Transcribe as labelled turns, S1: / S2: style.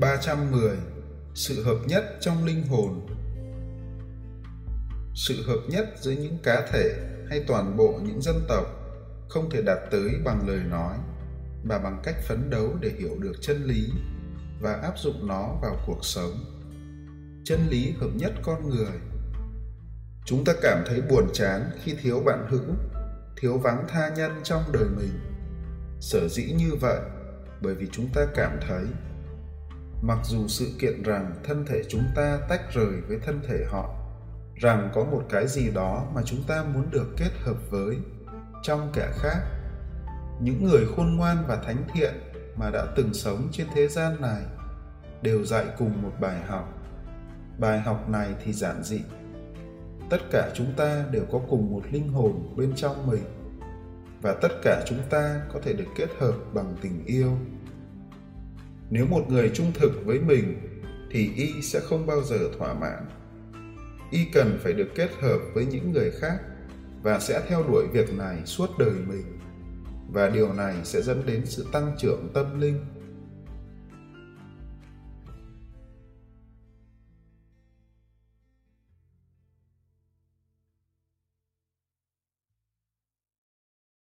S1: 310 Sự hợp nhất trong linh hồn. Sự hợp nhất giữa những cá thể hay toàn bộ những dân tộc không thể đạt tới bằng lời nói, mà bằng cách phấn đấu để hiểu được chân lý và áp dụng nó vào cuộc sống. Chân lý hợp nhất con người. Chúng ta cảm thấy buồn chán khi thiếu bạn hữu, thiếu vắng tha nhân trong đời mình. Sở dĩ như vậy, bởi vì chúng ta cảm thấy mặc dù sự kiện rằng thân thể chúng ta tách rời với thân thể họ, rằng có một cái gì đó mà chúng ta muốn được kết hợp với, trong kẻ khác, những người khôn ngoan và thánh thiện mà đã từng sống trên thế gian này đều dạy cùng một bài học. Bài học này thì giản dị. Tất cả chúng ta đều có cùng một linh hồn bên trong mình, và tất cả chúng ta có thể được kết hợp bằng tình yêu nếu một người trung thực với mình, thì y sẽ không bao giờ thỏa mãn. Y cần phải được kết hợp với những người khác và sẽ theo đuổi việc này suốt đời mình. Và điều này sẽ dẫn đến sự tăng trưởng tâm linh.